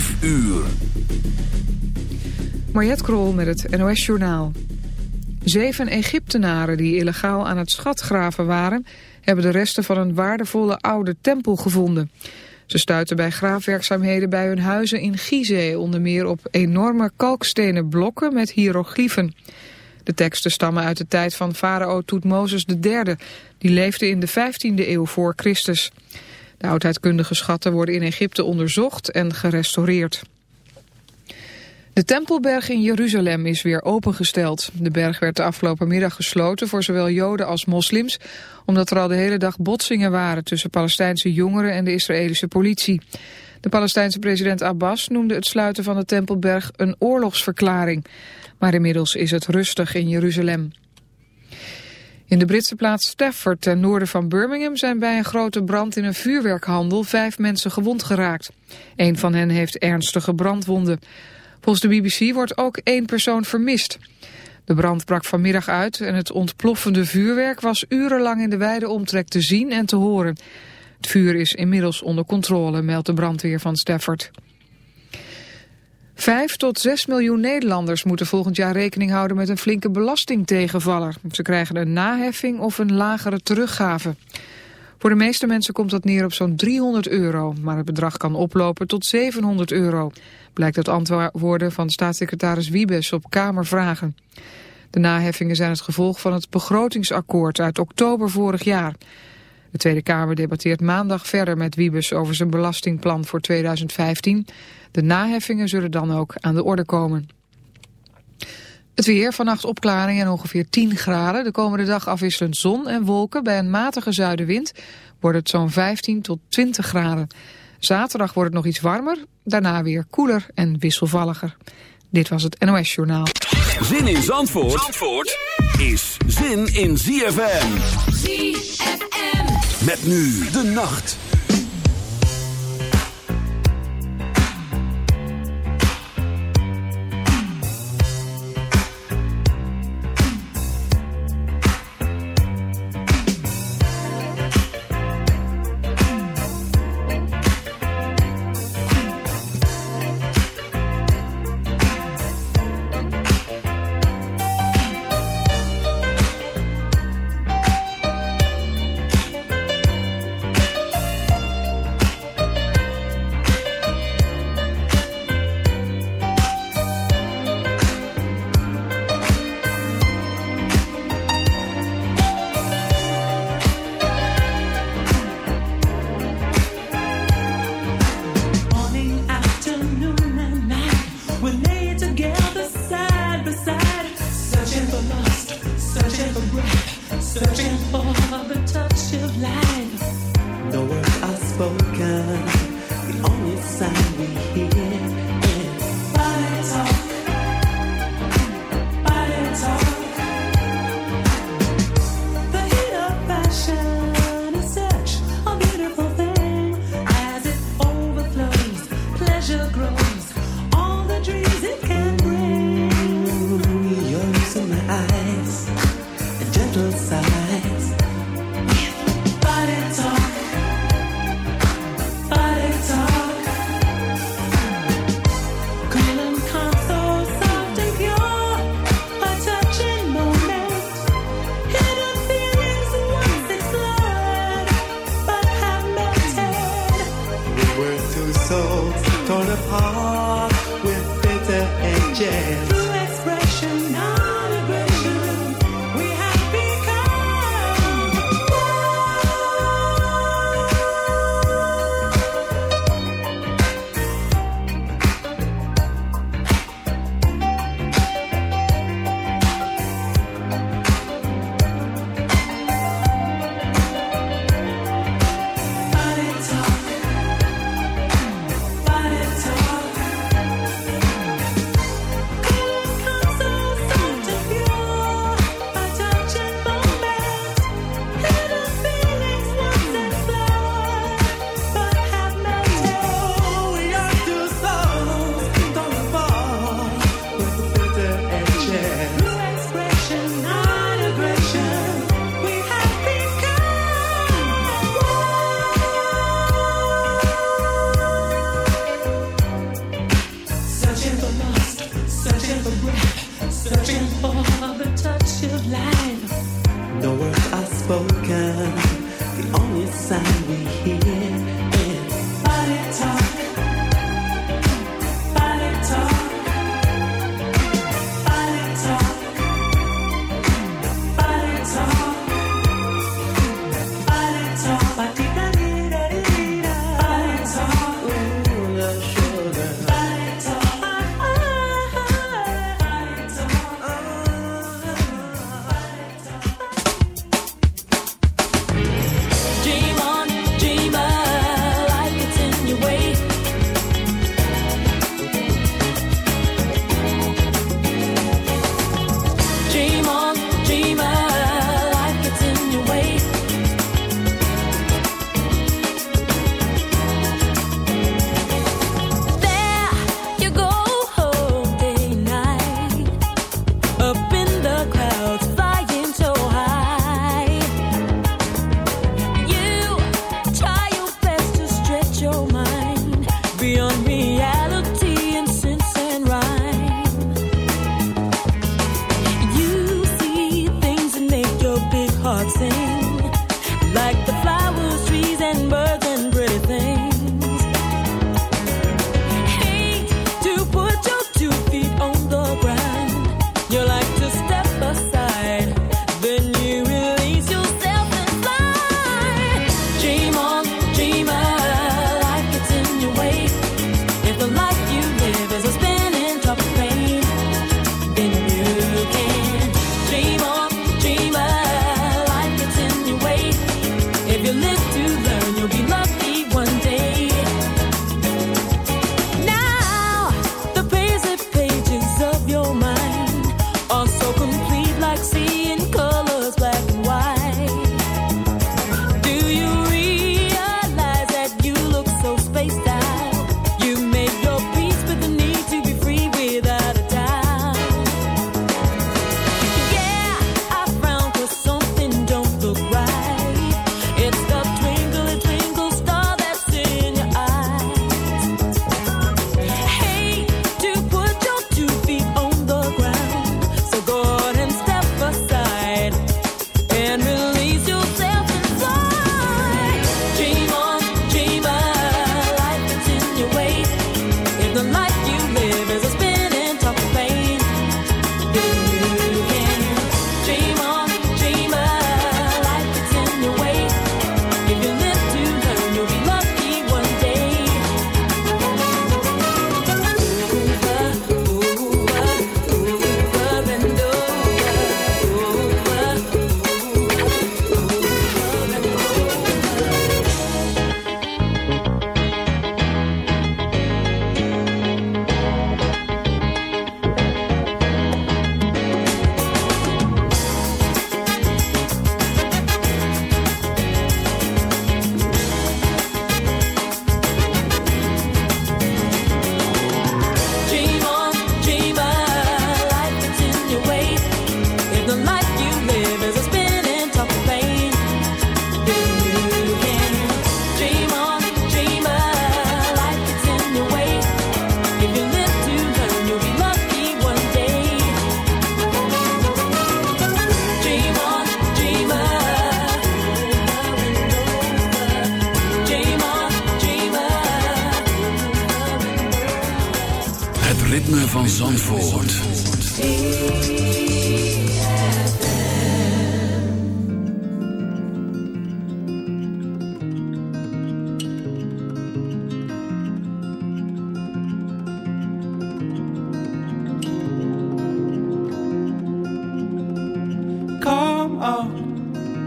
5 uur. Mariette Krol met het NOS Journaal. Zeven Egyptenaren die illegaal aan het schatgraven waren... hebben de resten van een waardevolle oude tempel gevonden. Ze stuiten bij graafwerkzaamheden bij hun huizen in Gizeh... onder meer op enorme kalkstenen blokken met hieroglyphen. De teksten stammen uit de tijd van farao Toetmozes III... die leefde in de 15e eeuw voor Christus. De oudheidkundige schatten worden in Egypte onderzocht en gerestaureerd. De Tempelberg in Jeruzalem is weer opengesteld. De berg werd de afgelopen middag gesloten voor zowel joden als moslims... omdat er al de hele dag botsingen waren tussen Palestijnse jongeren en de Israëlische politie. De Palestijnse president Abbas noemde het sluiten van de Tempelberg een oorlogsverklaring. Maar inmiddels is het rustig in Jeruzalem. In de Britse plaats Stafford ten noorden van Birmingham zijn bij een grote brand in een vuurwerkhandel vijf mensen gewond geraakt. Een van hen heeft ernstige brandwonden. Volgens de BBC wordt ook één persoon vermist. De brand brak vanmiddag uit en het ontploffende vuurwerk was urenlang in de wijde omtrek te zien en te horen. Het vuur is inmiddels onder controle, meldt de brandweer van Stafford. Vijf tot zes miljoen Nederlanders moeten volgend jaar rekening houden met een flinke belastingtegenvaller. Ze krijgen een naheffing of een lagere teruggave. Voor de meeste mensen komt dat neer op zo'n 300 euro, maar het bedrag kan oplopen tot 700 euro. Blijkt uit antwoorden van staatssecretaris Wiebes op Kamervragen. De naheffingen zijn het gevolg van het begrotingsakkoord uit oktober vorig jaar. De Tweede Kamer debatteert maandag verder met Wiebes over zijn belastingplan voor 2015. De naheffingen zullen dan ook aan de orde komen. Het weer, vannacht opklaring en ongeveer 10 graden. De komende dag afwisselend zon en wolken. Bij een matige zuidenwind wordt het zo'n 15 tot 20 graden. Zaterdag wordt het nog iets warmer. Daarna weer koeler en wisselvalliger. Dit was het NOS Journaal. Zin in Zandvoort, Zandvoort is zin in ZFM. ZFM. Met nu de nacht.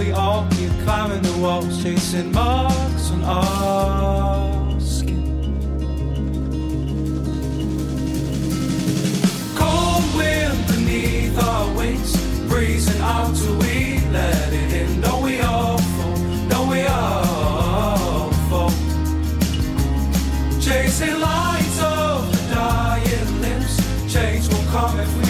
we all keep climbing the walls, chasing marks on our skin. Cold wind beneath our wings, breezing out till we let it in. Don't we all fall? Don't we all fall? Chasing lights of the dying limbs, change will come if we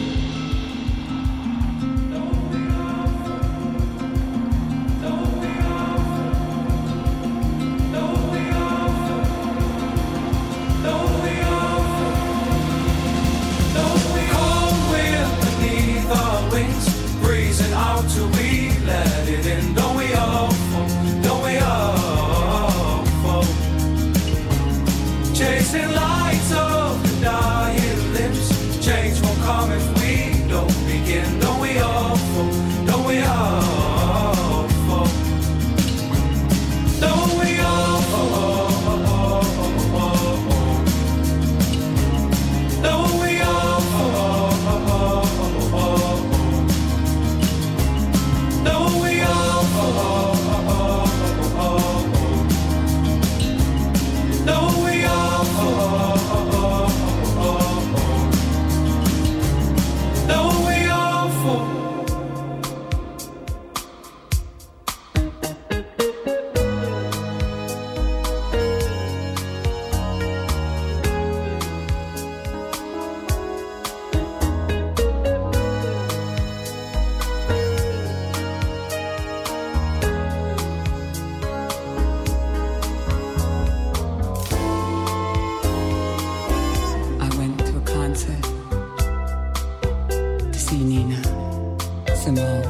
The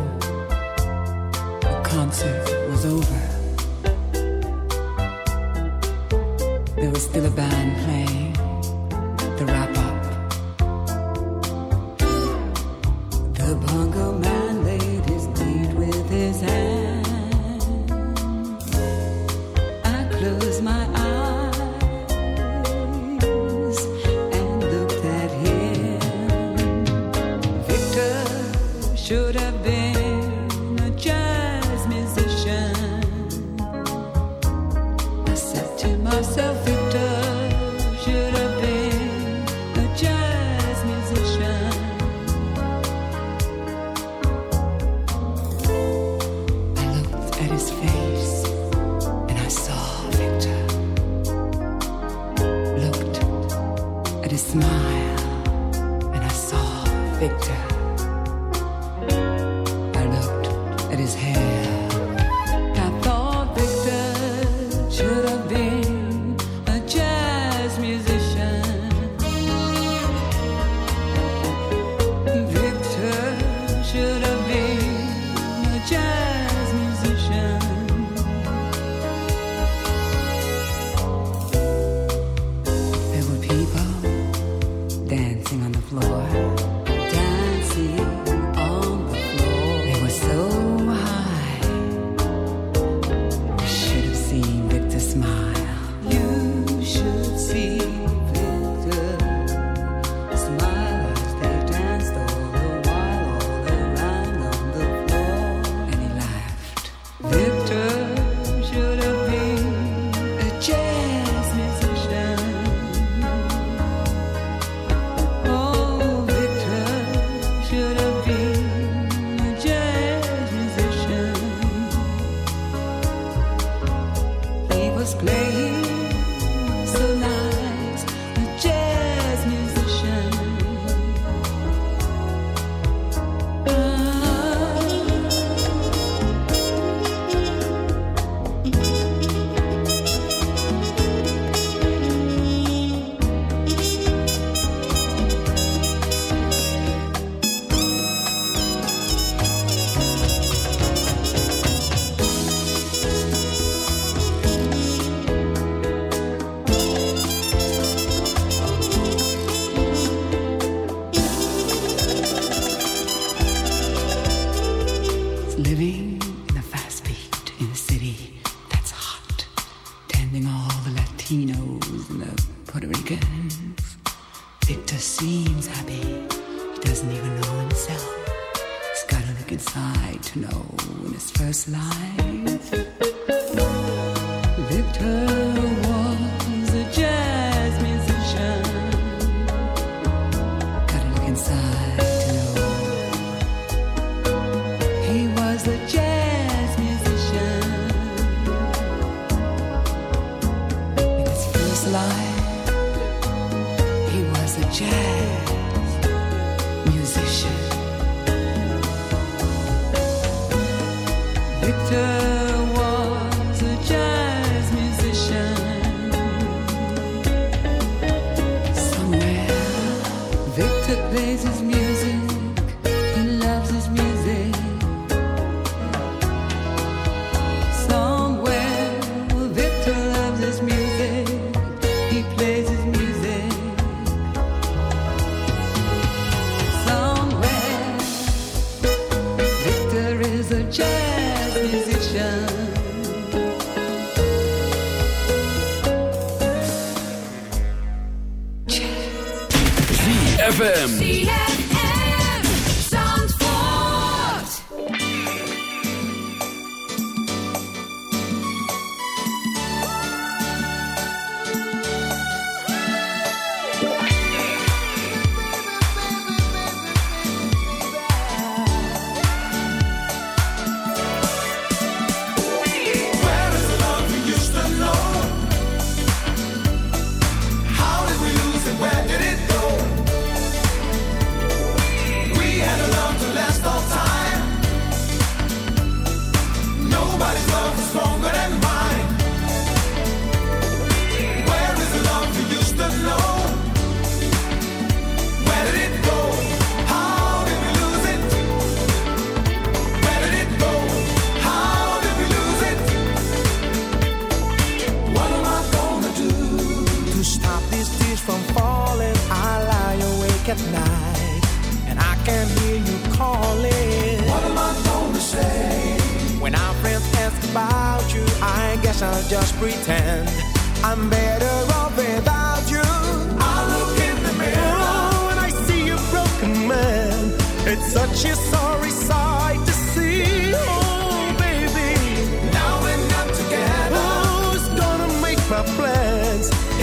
concert was over. There was still a band playing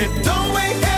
It don't wait.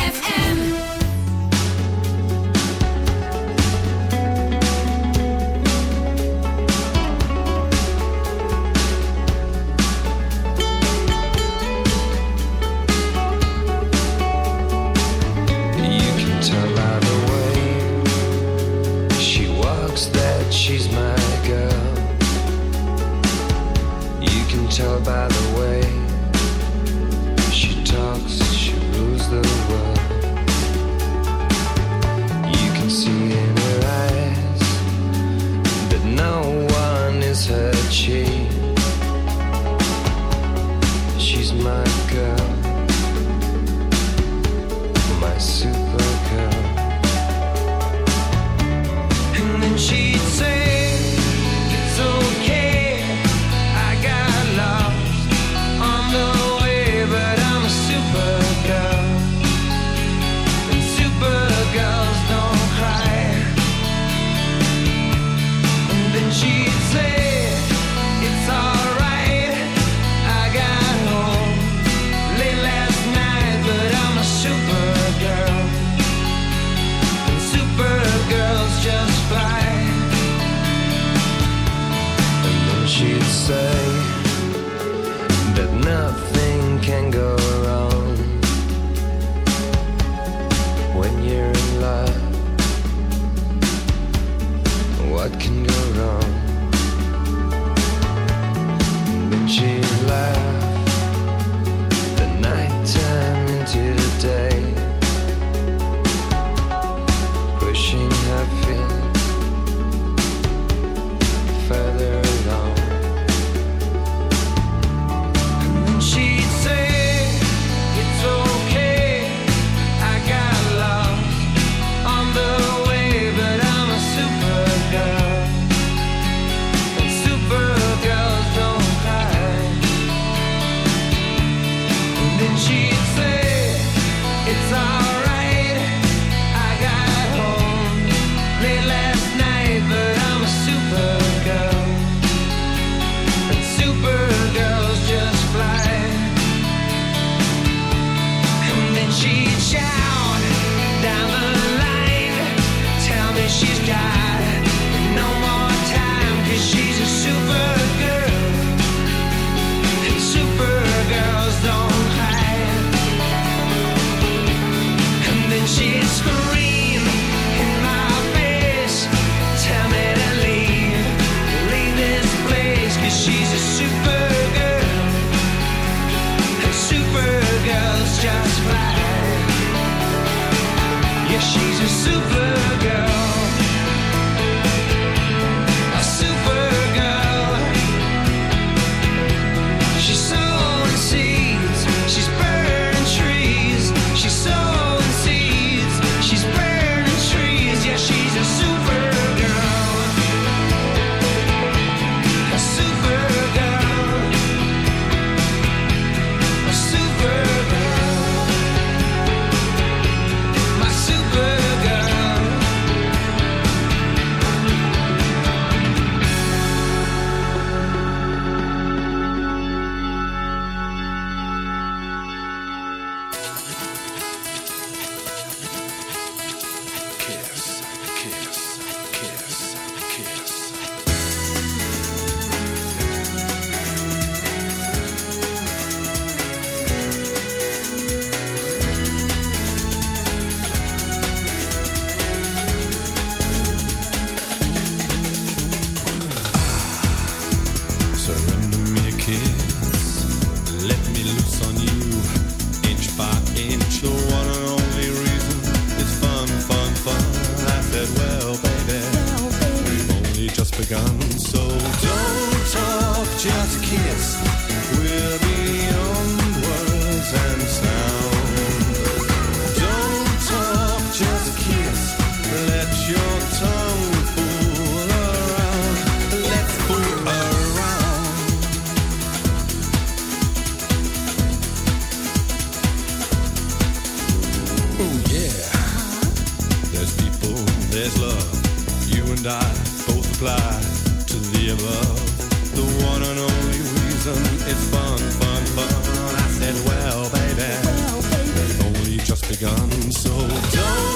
Just so don't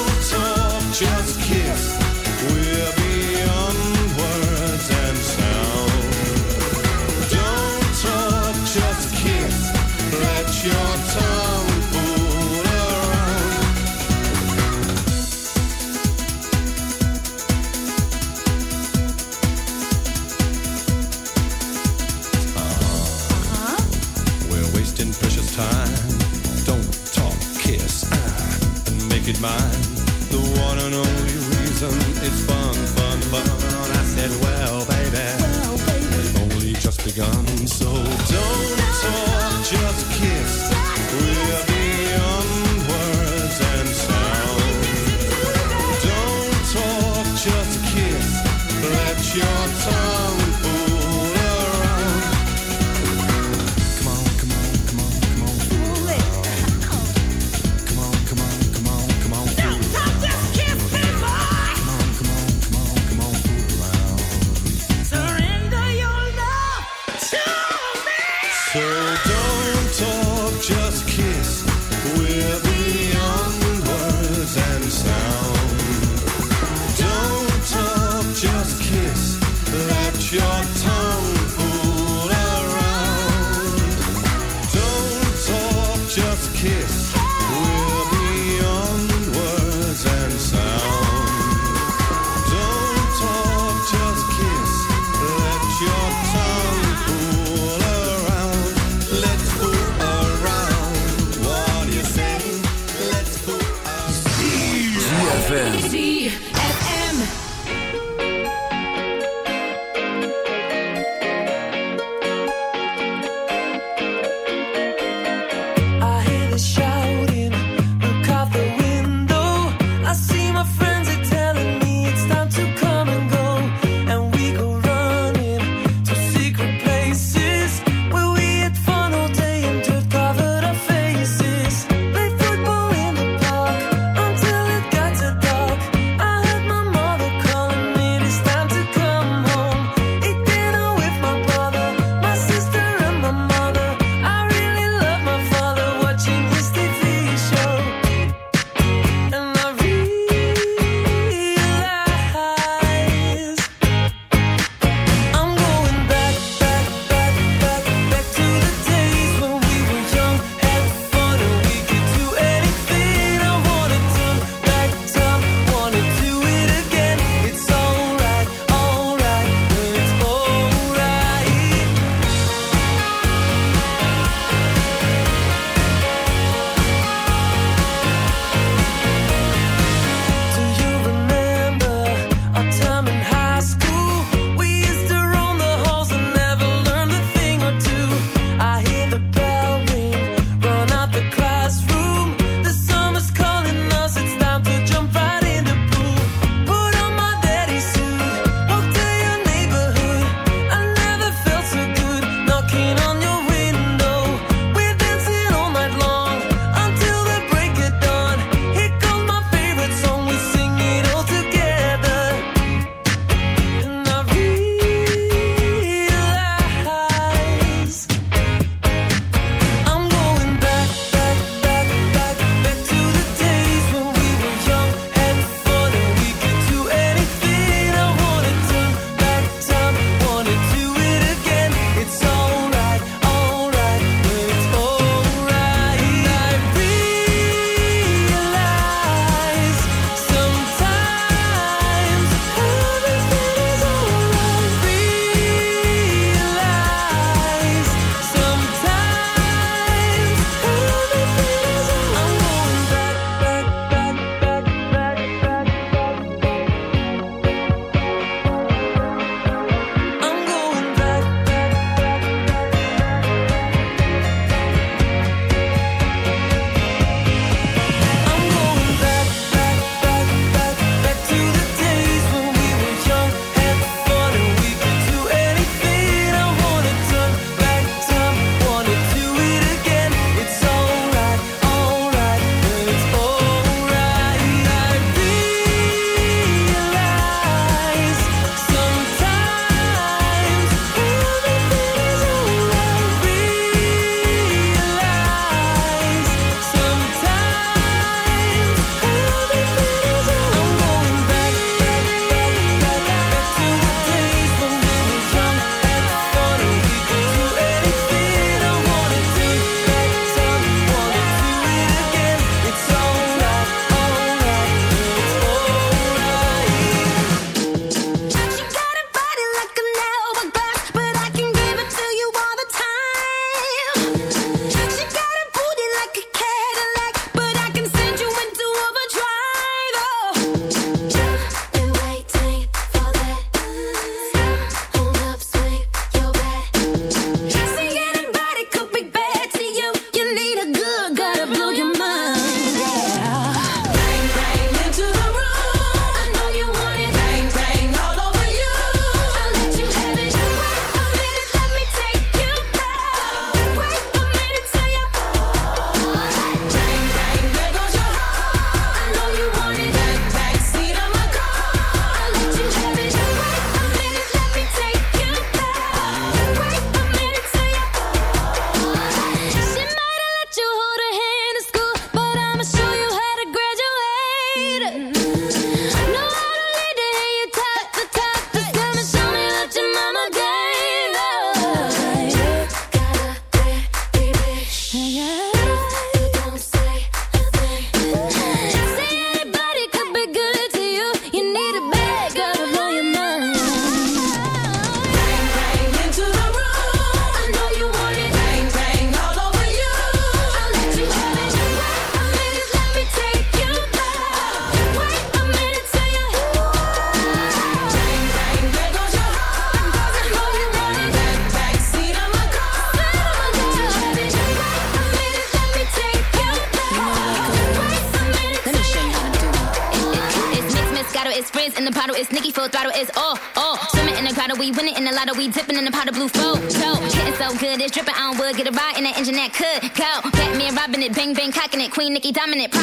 dominant,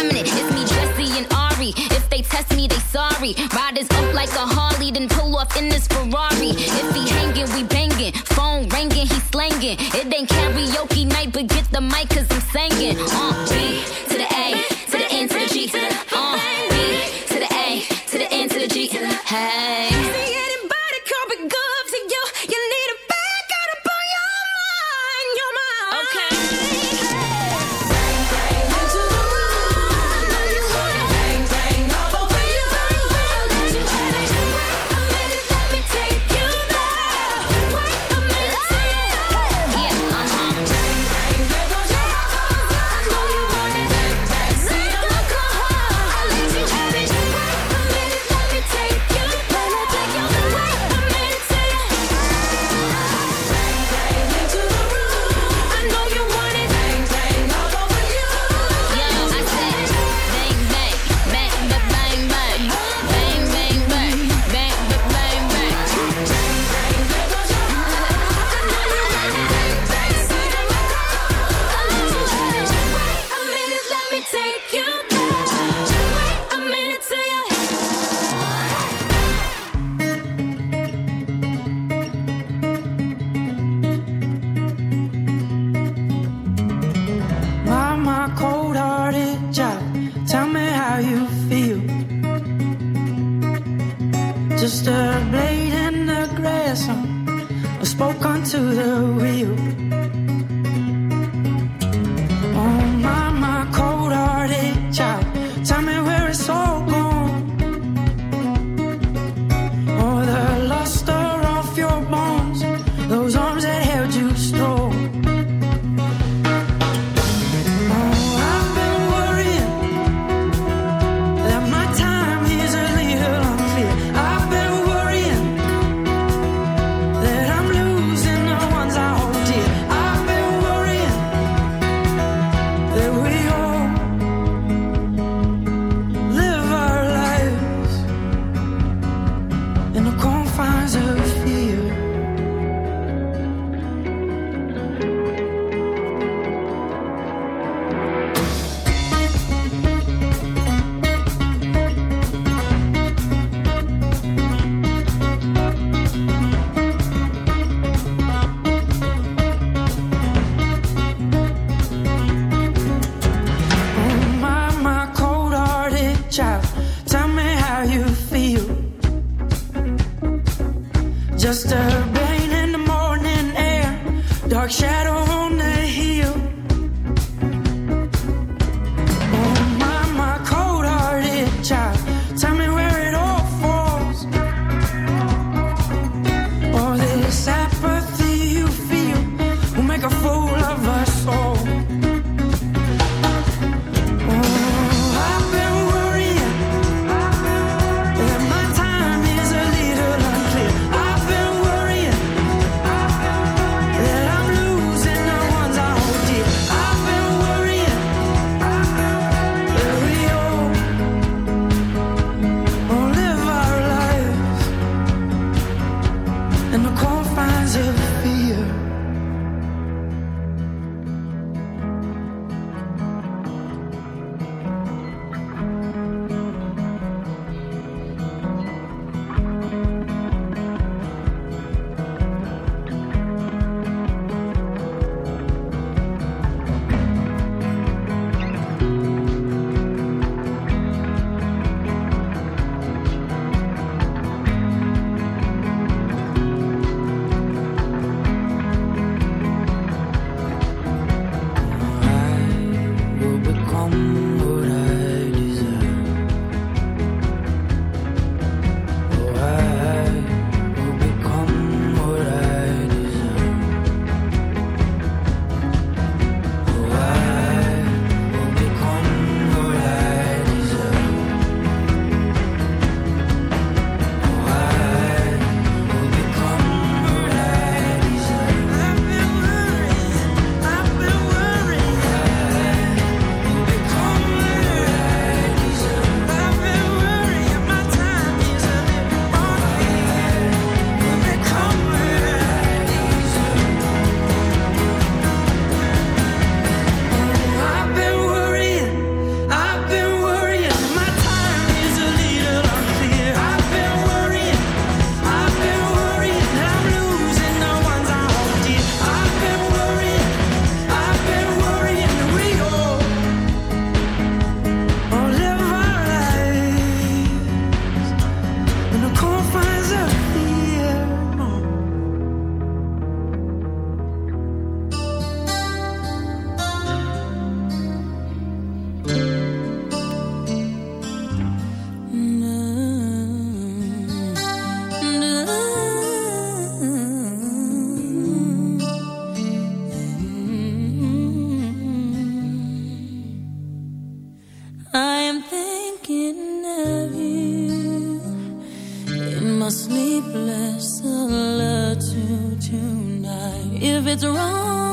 it's wrong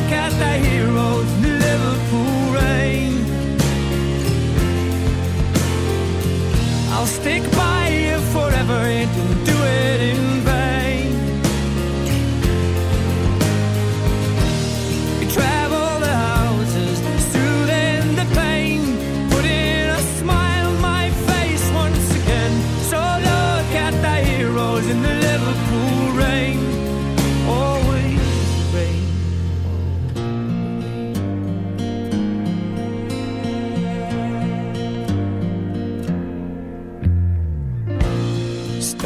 look at the heroes Liverpool. I'll stick by.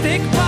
Stick by